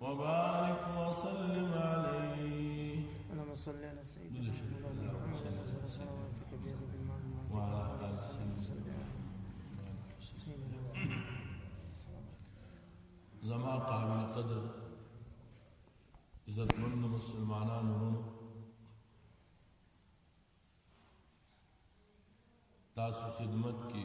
وبارك وسلم عليه اللهم صل على سيدنا محمد وعلى آل سيدنا زما قابل قدر عزتمن مسلمانان ورونو تاسو خدمت کی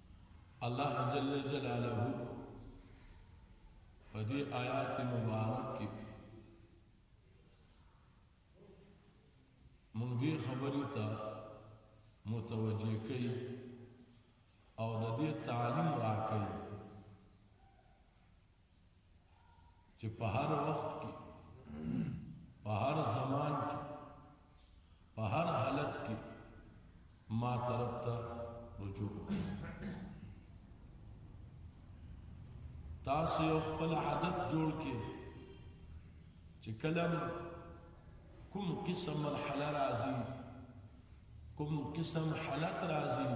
الله جل جلاله په دې آیات مبارک کې موږ دې خبرې ته متوجه کوي او د دې تعلیم راکوي چې په هر وخت کې په هر زمان کې په هر حالت کې ما طرف ته رجوع تاسو یو خپل عادت جوړ کې چې کلم کوم قسم مرحله راځي کوم قسم حالت راځي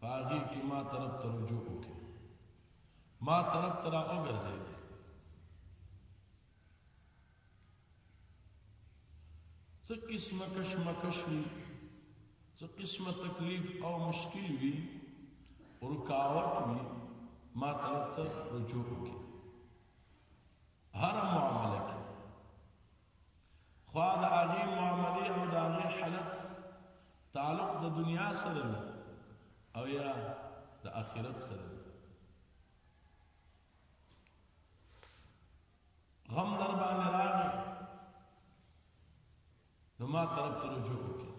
باغی کې ما طرف ته رجوع وکړي ما طرف ته را وګرځېدې څه قسمه کشمکش وي څه قسمه تکلیف او مشکل وي رکاوټ وي ما طرف ته رجوع وکړي هر معامله کې خوا د هغې معاملې او د هغې حالت تعلق د دنیا سره وي او یا د آخرت سره وي غم در باندې راغی نو ما طرف ته رجوع وکړي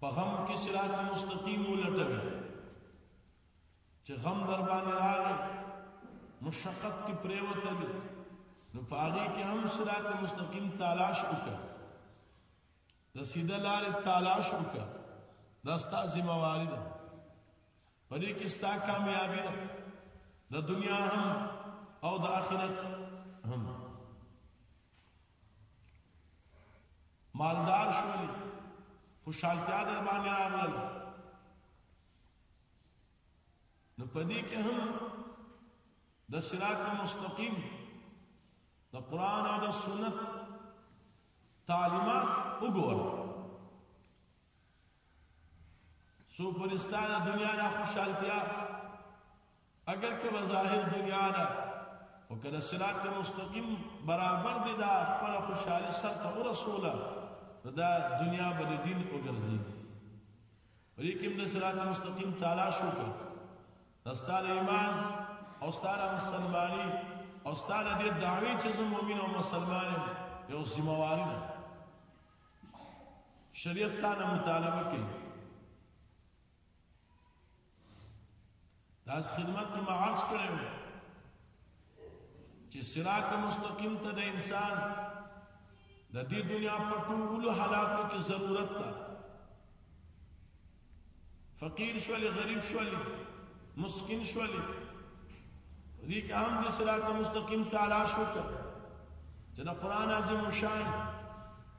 په غم کې صراط مستقیم ولټوي چې غم در باندې راغی مشقت کې پریوتل نو پاغي کې هم صراط مستقیم تلاش وکړه د سیده لارې تلاش وکړه دا ستا ذمہ واری ده په دې کې ستا کامیابی ده د دنیا هم او د آخرت هم مالدار شول خوشحالتیا در باندې راغلل نو پدې کې هم د صراط مستقیم د قران او د سنت تعلیمات وګوره سو پرستانه دنیا نه خوشحالتیا اگر که بظاهر دنیا ده او که د صراط مستقیم برابر دي دا خپل خوشحالي سر ته ورسوله نو دا دنیا به د دین وګرځي په دې کې د صراط مستقیم تلاش وکړه د ستاره ایمان او ستاره مسلمانی او ستاره دې دعوی چې زه مؤمن او مسلمان یم یو ذمہ واری ده شریعت تا نه مطالبه کوي داس خدمت کې معرض کړو چې صراط مستقیم ته د انسان د دې دنیا په ټول حالاتو کې ضرورت ده فقیر شول غریب شول مسکین شول دې کې هم د صراط مستقیم تعالی شو ته چې د قران عظیم شان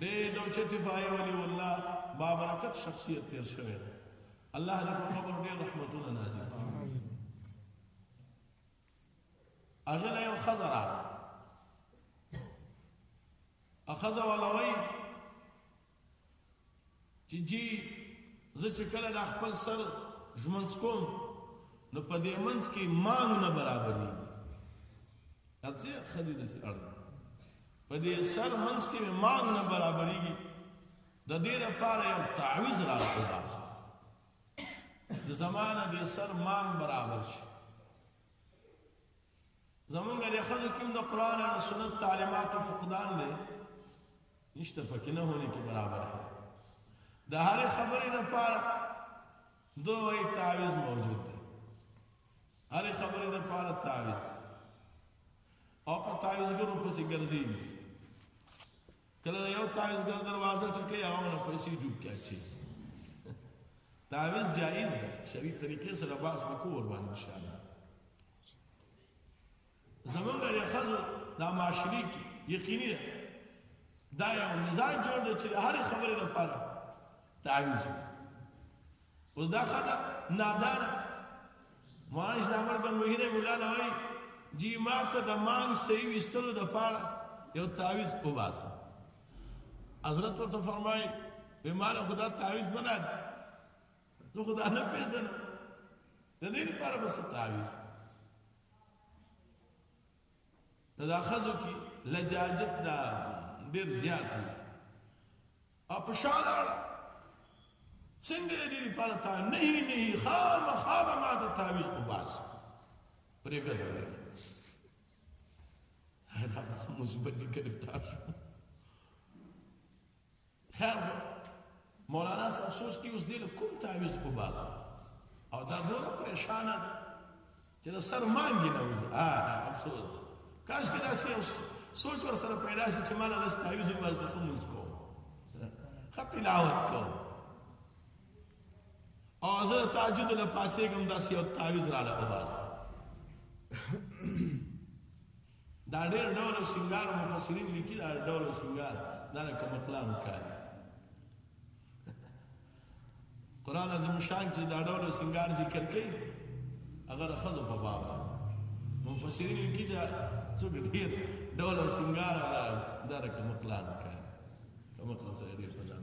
دې دوچتي پای ولي الله بابرکت شخصیت تیر شوی الله دې په قبر ډېر رحمتونه نازل کړي هغه له یو خزر راغله اخذ ولوي چی جی زه چی کله دا خپل سر ژمنځ کوم نو په دې منځ کې مانګ نه برابرېږي سبزی خدي د سي اړ په دې سر منځ کې مانګ نه برابرېږي د دې لپاره یو تعویذ راځي بس د زمانه دې سر مانګ برابر شي زمونږ د خلکو کوم د قران او سنت تعلیمات او فقدان دی نشته پکې نه هونی کې برابر ہے د هرې خبرې لپاره دوه تعویز موجود دی هرې خبرې لپاره تعویز او په تعویزګرو پسې ګرځي کله یو تعویزګر دروازه ټکي هغه نه پیسې ډوب کیږي تعویز جایز ده شریعت طریقې سره باس وکړو ور باندې ان شاء الله زمونږ د خزو د معاشري کې یقیني ده دا یو مزاج جوړ دی چې هر خبرې لپاره تعویز او دا خدا نادان مولانا اسلام ورکم ویره مولانا وای جی ما ته د مان صحیح وستلو د پاره یو تعویز په واسه حضرت ورته فرمای به مال خدا تعویز نه لاد نو خدا نه پیژنه د دې لپاره بس تعویز دا خزو کی لجاجت دا ډیر زیات دی او په شالاړ څنګه دې لپاره تا نه نه خام خام ما ته تعویز په باس پرې کتل دا څه مصیبت کې گرفتار شو خیر خو مولانا صاحب سوچ کې اوس دې له کوم تعویز وباسم او دا دومره پریشانه ده چې د سر مانګې نه وځي آه افسوس ده کاش کې داسې یو سوچ ور سره پیدا شي چې ما له داسې تعویز وباسم ښه مونځ کوم ښه تلاوت کوم او زه د تهجد نه پاڅېږم داسې یو تعویز راله وباسم دا ډېر ډول او سنگار مفسرین لیکي دا ډول او سنگار دا نه کوم کلام کار قران عظیم شان چې دا ډول او سنگار ذکر کوي اگر خزو په باب مفسرین لیکي دا څوک ډېر ډول او سنگار دا نه کوم کلام کار کوم کلام سره ډېر په ځان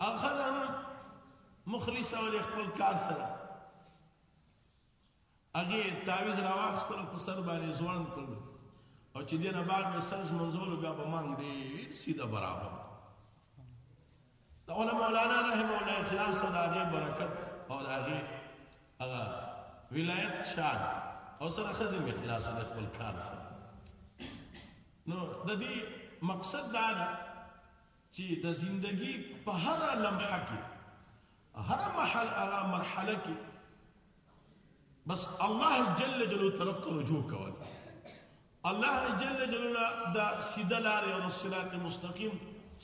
اخلم مخلصان خپل کار سره هغه تعویز راوښتل په سر باندې ځوان کړ او چې دینه بعد به سرز منزول بیا به مان دی سیده برابر دا علماء مولانا رحم الله اخلاص او هغه برکت او هغه هغه ولایت شان او سره خزم اخلاص د خپل کار سره نو د دې مقصد دا ده چی د زندګی په هره لمحه کی هر محل هغه مرحله کی بس الله جل جلاله طرف ته رجوع کول الله جل جلاله دا سیده لار او صراط مستقیم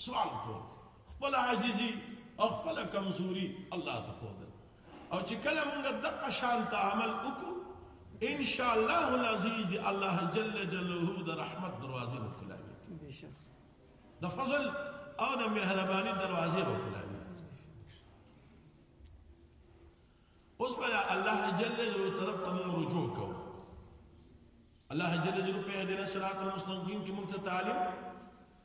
سوال کو خپل عاجزی او خپل کمزوری الله ته خو او چې کله موږ د قشان ته عمل وکړو ان شاء الله العزيز الله جل جلاله د رحمت دروازې وکړي د فضل او د مهرباني دروازې به کلاوي اوس پر الله جل جلاله طرف ته موږ رجوع کوو الله جل جلاله په دې صراط المستقیم کې موږ ته تعلیم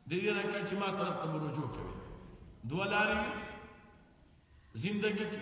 دې دې راکړي چې ما طرف ته رجوع کوي دوه لارې زندگی کې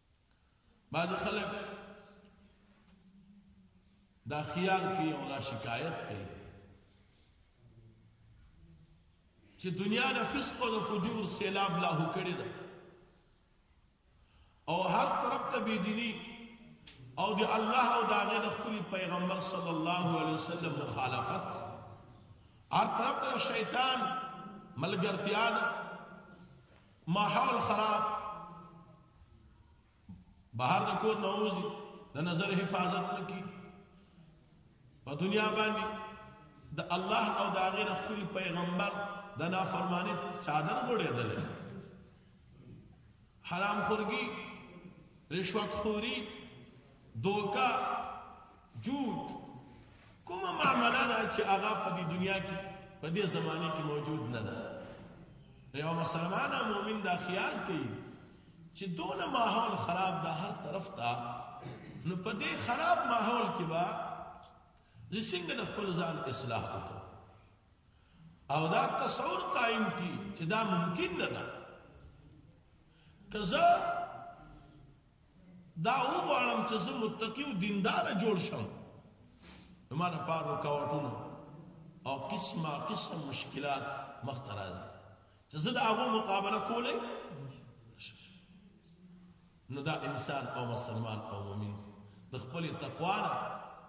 بعض خلک دا خیال کوي او دا شکایت کوي چې دنیا د فسق او فجور سیلاب لا هو کړی ده او هر طرف ته بيديني او د الله او د هغه د خپل پیغمبر صلی الله علیه وسلم مخالفت هر طرف ته شیطان ملګرتیا ده ماحول خراب بهر د کور نه وځي د نظر حفاظت نه کی په دنیا باندې د الله او د هغه خپل پیغمبر د نافرمانی چادر غوړېدل حرام خورګي رشوت خوري دوکا جود کومه معامله ده چې هغه په دې دنیا کې په دې زمانه کې موجود نه ده یو مسلمان او مؤمن دا خیال کوي چې دونه ماحول خراب ده هر طرف ته نو په دې خراب ماحول کې با د څنګه د خپل ځان اصلاح وکړو او دا تصور قائم کی چې دا ممکن نه ده کزه دا وغواړم چې زه متقي او دیندار جوړ شم نو ما لپاره رکاوټونه او قسمه قسم مشکلات مخ ته راځي چې زه د هغو مقابله کولی نو دا انسان او مسلمان او مؤمن د خپلې تقوا نه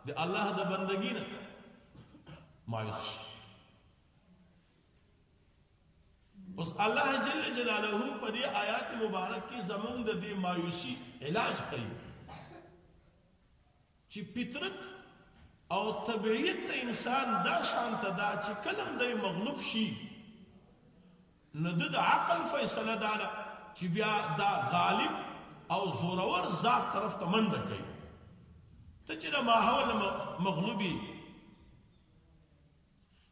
د الله د بندګي نه مایوس شي اوس الله جل جلاله په دې آیات مبارک کې زمونږ د دې مایوسی علاج کوي چې فطرت او طبيعت ته انسان دا شان ته دا چې کلم د مغلوب شي نو د عقل فیصله دا ده چې بیا دا غالب او زورور ذات طرف ته منډه کوي ته چې د ماحول مغلوبي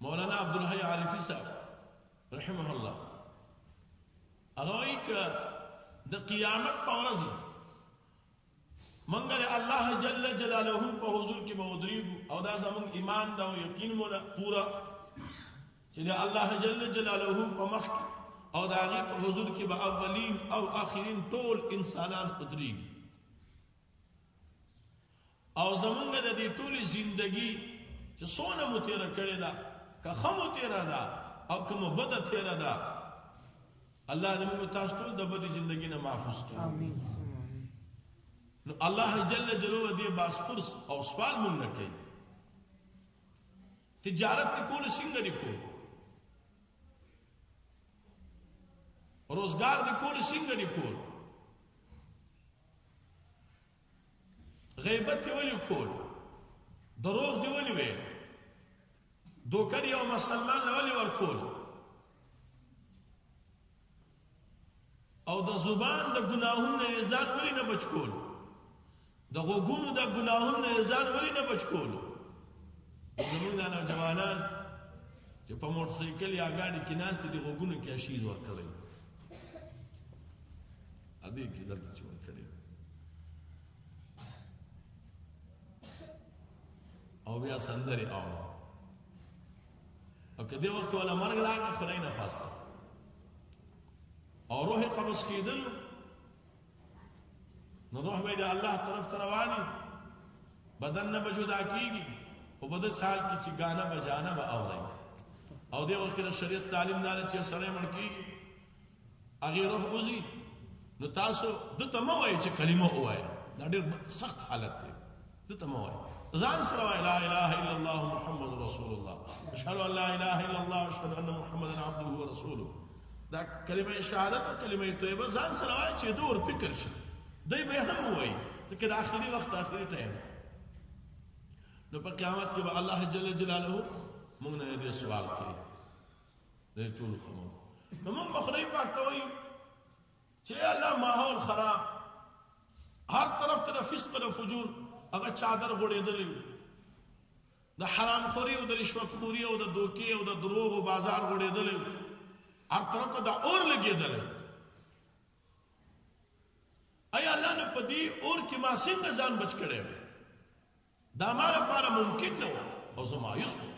مولانا عبد الحی عارفی صاحب رحمه الله هغه وایي ک د قیامت په ورځ منګر الله جل جلاله په حضور کې به ودرېږو او دا زموږ ایمان دا او یقین مو پورا چې د الله جل جلاله په مخ کې او دا غي په حضور کې به اولین او اخرین ټول انسانان ودرېږي او زمونږ د دې ټولې زندگی چې څونه مو تیره کړې ده که ښه مو تیره ده او که مو بده تیره ده الله دې موږ تاسو ټول د بدې زندگی نه محفوظ کړي آمین نو الله جل جلاله دې باسپورس او سوال مونږ نه کوي تجارت کې کول څنګه دی کول روزګار دی کول څنګه دی کول غیبت دی ولی کول دروغ دی ولی ویل دوکر یو مسلمان لولی ورکول او د زبان د ګناهونو نه ځان ولی نه بچ کول د غوګونو د ګناهونو نه ځان ولی نه بچ کول زمونږ نه جوانان چې په موټر سایکل یا ګاډي کې ناست دي غوګونو کې شیز ورکړي ابي کې دلته چې ورکړي او بیا سندري اوري او کدی وخت ولا مرګ راغی خدای نه خواسته او روح قبض کیدل نو روح به د الله طرف ته رواني بدن نه بجودا کیږي او بده سال کې چې غانا بجانا به اوري او د وخت د شریعت تعلیم دار چې سره مړ کیږي هغه روح وزي نو تاسو د ته مو وایي چې کلمه وایي دا ډېر سخت حالت دی د ته مو وایي ځان سره وایي لا اله الا الله محمد رسول الله اشهد ان لا اله الا الله اشهد ان محمد عبده ورسوله دا کلمه شهادت او کلمه طیبه ځان سره وایي چې دور فکر شي دی به هم وایي ځکه د اخري وخت اخري ټایم نو په قیامت کې به الله جل جلاله موږ نه دې سوال کوي د ټول خمو نو موږ مخری پاکته وایو چې الله ماحول خراب هر طرف ته فسق او فجور هغه چادر غړېدلې د حرام خوري او د رشوت خوري او د دوکي او د دروغ او بازار غړېدلې هر طرف ته د اور لګېدلې اي الله نه پدی اور کې ما څنګه ځان بچ کړې دا ما لپاره ممکن نه و او زه مایوس وم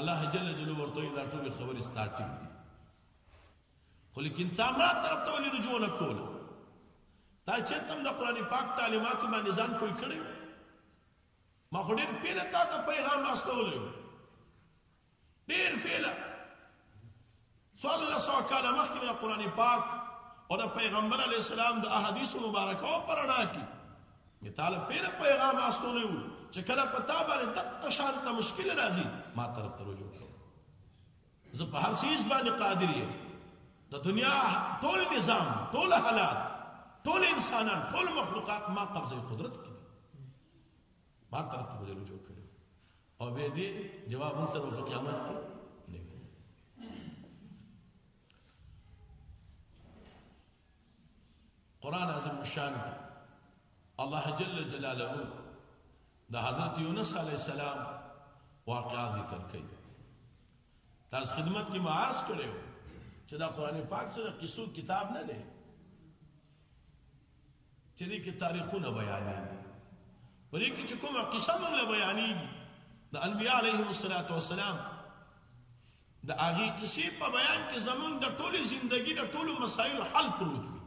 الله جل جلاله ورته دا ټول خبرې ستاټینګ دي خو لیکن تا ما طرف ته ولې رجوع نه کوله تا چې تم د قران پاک تعلیماتو باندې ځان کوی کړی ما خو ډېر پیله تا ته پیغام استولې ډیر فعل صلی سو کاله مخکې د قران پاک او د پیغمبر علی السلام د احادیث مبارکو پر اړه کې مثال پیر پیغام استولې وو چې کله پتا باندې دغه شان ته مشکل راځي ما طرف ته رجوع کړو زه په هر چیز باندې قادر یم د دنیا ټول نظام ټول حالات ټول انسانان ټول مخلوقات ما قبضه قدرت کې ما طرف ته رجوع کړو او به دې جواب هم سره په قیامت کې نه قرآن عظیم الشان الله جل جلاله د حضرت یونس علی السلام واقعا ذکر کړي تاسو خدمت کې معاص کړو چې دا قرآن پاک سره قصو کتاب نه دی چې دې کې تاریخونه بیانېږي په دې کې چې کومه قصه موږ له بیانېږي د انبیاء علیهم الصلاۃ والسلام د هغې قصې په بیان کې زمونږ د ټولې زندگی د ټولو مسایلو حل پروت وي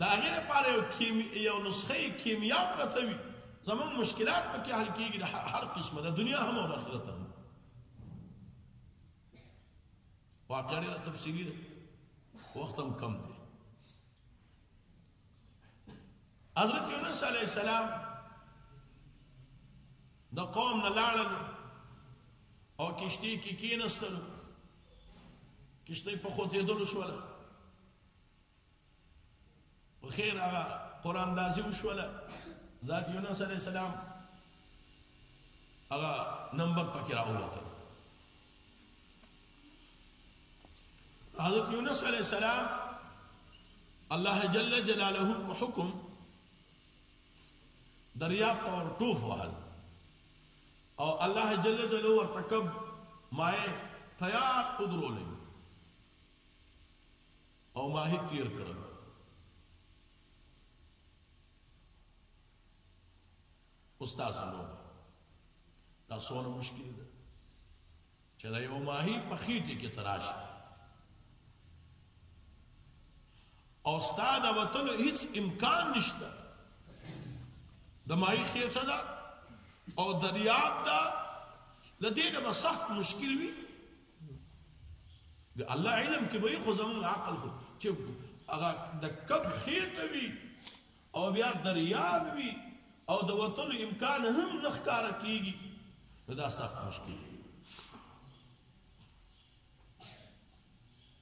د هغې لپاره یو کیمی یو نسخه کیمیا پرته وي زمونږ مشکلات پکې حل کېږي د هر قسمه د دنیا هم او د آخرت هم واقعا ډېره تفصیلي ده وخت هم کم دی حضرت یونس علیه السلام د قوم نه لاړل او کشتی کې کی کېنستل کشتی په خوځېدلو شوله په خیر هغه قران دازي وشوله ذات یونس علی السلام هغه نمبر پکې راووته حضرت یونس علی السلام الله جل جلاله په حکم دریاب ته ور ټوف وهل او الله جل جلاله ورته کب مای تیار ودرولې او ماهي تیر کړل. استاد لوبه دا څونه مشکل ده چې دا یو ماهي په خېټه کې تراشي او استاد وطن هیڅ امکان نشته د ماهي خېټه ده او دریاب ده لدې نه به سخت مشکل وي د الله علم کې به خو زموږ عقل خو چې هغه د کب خېټه وي او بیا دریاب وي او د وتلو امکان هم نه ښکاره کېږي نو دا سخت مشکل دی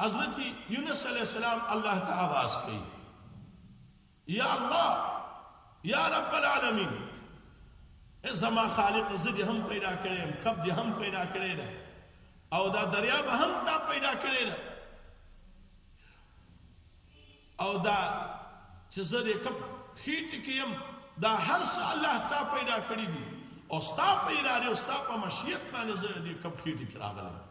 حضرت یونس علیه السلام الله ته آواز کوي یا الله یا رب العالمین زما خالق زدی هم پیدا کړی هم کب دی هم پیدا کړی ده او دا دریا به هم تا پیدا کړی ده او دا چې زه دې کب خېټې کې يم دا هر څه الله تا پیدا کړی دي او ستا په اراده او ستا په مشیت باندې زه دې کب خېټې کې راغلی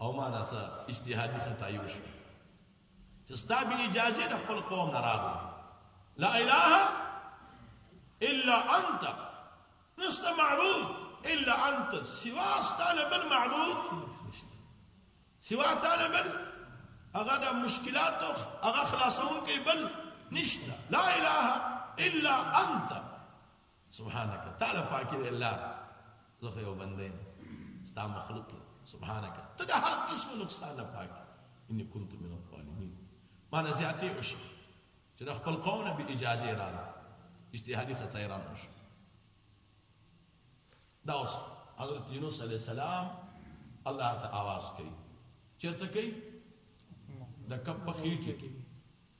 او ما نه څه اجتهادي خطایي وشوه چې ستا به اجازه د خپل قوم نه راغله لا اله الا انت نشته معبود الا انت سوا ستانه بل معبود سوا تانه بل هغه د مشکلات هغه خلاصون کې بل نشته لا اله الا انت سبحانك تعالی پاکی دی الله زه خو یو بنده یم ستا مخلوق یم سبحانك ته د هر قسم نقصان نه پاک اني كنت من الظالمين ما نه زیاتې وشي چې د خپل قوم نه به اجازه راغله اجتهادي خطا را نه شو دا اوس حضرت یونس علیه السلام الله ته आवाज کوي چرته کوي د کپ په خېټه کې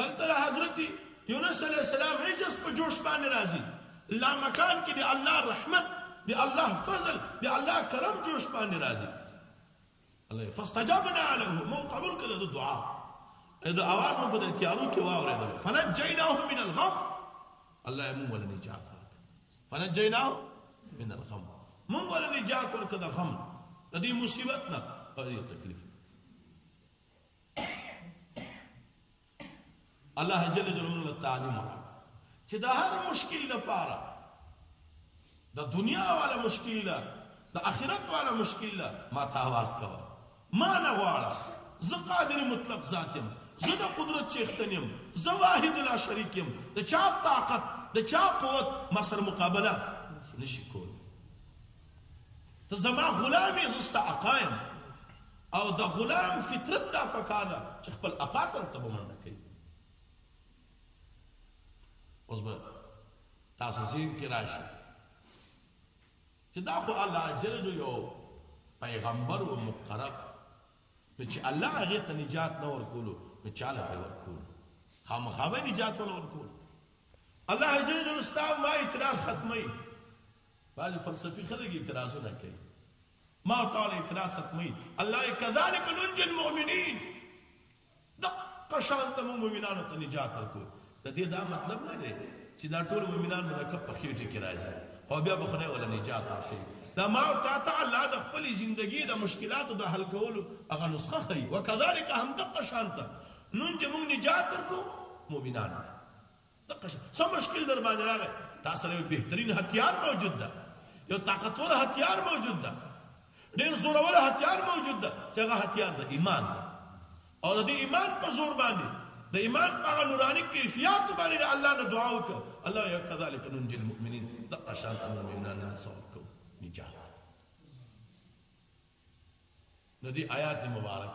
دلته د حضرت یونس علیه السلام عجز په جوش باندې راځي لامکان کې د الله رحمت د الله فضل د الله کرم جوش باندې راځي الله فاستجبنا له مون قبول کړه د دعا د اواز مو په تیارو کې واورېدل فنجیناه من الغم الله یې مون ول نجات ورک فنجیناه من الغم مون ول نجات ورک د غم د دې مصیبت نه په دې تکلیف الله جل جلاله له تعلیم ورکړ چې دا هر مشکل لپاره د دنیا والا مشکل ده د آخرت والا مشکل ده ما ته आवाज کوه ما نه غواړه زه قادر مطلق ذات یم زه د قدرت چیختن یم زه واحد لا شریک یم د چا طاقت د چا قوت ما سره مقابله نشي کول ته زما غلام یې زه ستا عقا یم او د غلام فطرت دا پکار ده چې خپل اقا طرف ته به منډه کوي. اوس به تاسو ذهن کې راشي چې دا خو الله جل جلاله یو پیغمبر و مقرب نو چې الله هغه ته نجات نه ورکولو نو چاله به ورکول خامخا به نجات ول ورکول الله جل جلاله ستا ما اعتراض ختمي بعض فلسفي خلک اعتراضونه کوي ما او تا له اطلاع ستمئ الله ئې کذالک ننجي المؤمنین دقه شان ته موږ مؤمنانو ته نجات ورکو د دې دا مطلب نه دی چې دا ټول مؤمنان به د کب په خېټه کې راځي او بیا به خدای ولا نجات ورکړي دا ما او تا ته الله د خپل ژوندۍ د مشکلاتو د حل کولو هغه نسخه ښيي وکذالک هم دقه شان ته ننجي موږ نجات ورکو مؤمنانو دقه شان څه مشکل در باندې راغی تاسو سره یو بهترین هتیار موجود ده یو طاقتور هتیار موجود ده ډیر زورور هتیار موجود ده چې هغه هتیار د ایمان ده او د ایمان په زور باندې د ایمان په هغه نوراني کیفیت باندې د الله نه دعا وکړه الله یو کذالک ننجي المؤمنین دقه شان امر مؤمنان نه ثواب کو نجات نو دی آیات مبارک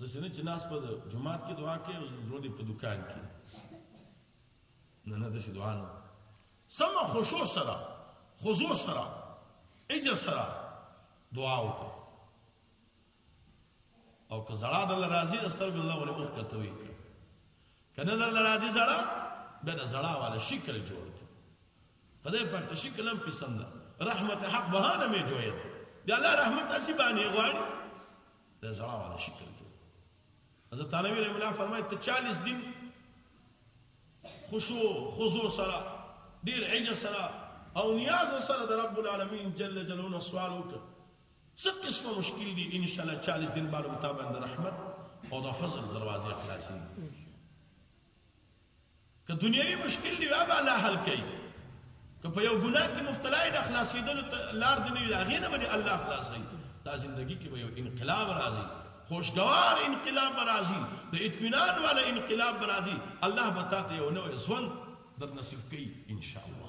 داسې نه چې ناست په جومات کې دعا کوي او زړه دې په دکان کې نه نه داسې دعا نه سمه خشوع سره خضوع سره اجر سره دعا وکړه او که زړه د راضي د سترګو الله ولې اوخ کته وي کنه د راضي زړه به د زړه والا شکل جوړ کړي خدای پاک ته شکل هم پسند رحمت حق بهانه می جوړه دی الله رحمت اسی باندې غواړي د زړه والا شکل جوړ حضرت علوی رحم الله فرمایي ته 40 دن خشوع خضوع سره ډیر عجز سره او نیاز سره د رب العالمین جل جلاله سوال وکړه څه قسم مشکل دي ان شاء الله 40 دن بعد مطابق رحمت او د فضل دروازې خلاصې که دنیوي مشکل دې وي هغه به الله حل کوي، که په یو ګناه کې مبتلا یې د خلاصېدلو لار دې نه وي د هغې نه به دې الله خلاصوي، ستا زندګي کې به یو انقلاب راځي، خوشګوار انقلاب به راځي، د اطمینان والا انقلاب به راځي، الله به تاته یو نوی ژوند در نصیب کړي ان شاء الله.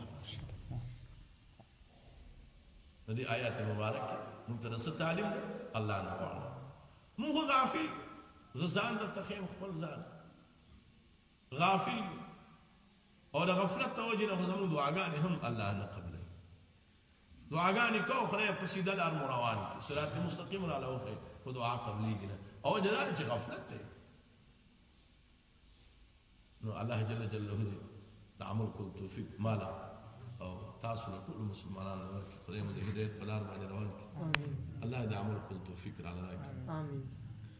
په دې آیات مبارک کې موږ ته څه تعلیم ده؟ الله نه غواړو موږ غافل یو، زه ځان درته ښیم خپل ځان. غافل یو او د غفلت د وجې نه خو زموږ دعاګانې هم الله نه قبلوي دعاګانې کوو خدای په سیده لار مو روان کړي صراط مستقیم راله وښیي خو دعا قبلېږي نه او وجه دا ده چې غفلت دی نو الله جل جلاله دې د عمل کولو توفیق ماله او تاسو له ټولو مسلمانانو ورکړي خدای مو د هدایت په لار باندې روان کړي الله دې عمل کولو توفیق راله راکړي امين